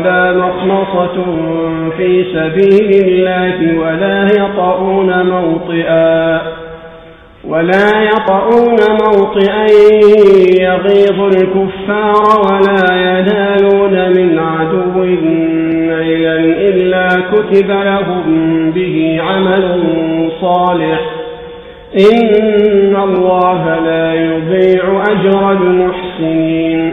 ولا مخمصة في سبيل الله ولا يطعون موطئا ولا يطعون موطئا يغيظ الكفار ولا ينالون من عدو نيلا إلا كتب لهم به عمل صالح. إن الله لا يضيع أجر المحسنين.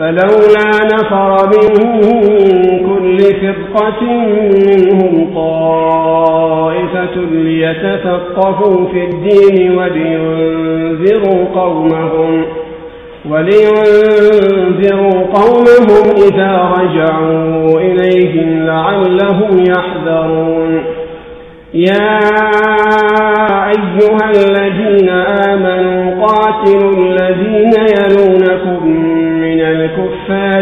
فلولا نفر من كل فرقة منهم طائفة ليتفقهوا في الدين ولينذروا قومهم ولينذروا قومهم إذا رجعوا إليهم لعلهم يحذرون. يا أيها الذين آمنوا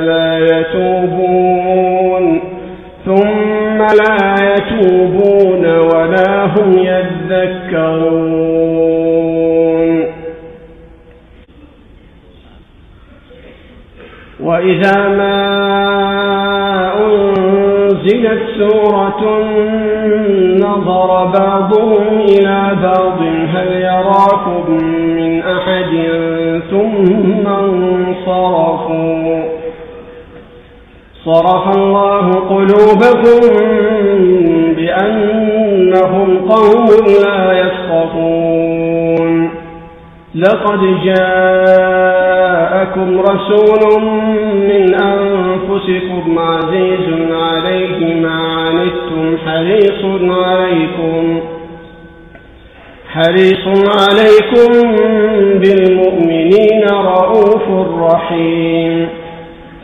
لا يتوبون ثم لا يتوبون ولا هم يذكرون. وإذا ما أنزلت سورة نظر بعضهم إلى بعض هل يراكم صرف الله قلوبكم بأنهم قوم لا يفقهون. لقد جاء جاءكم رسول من أنفسكم عزيز عليه ما عنتم حريص عليكم حريص عليكم بالمؤمنين رؤوف رحيم.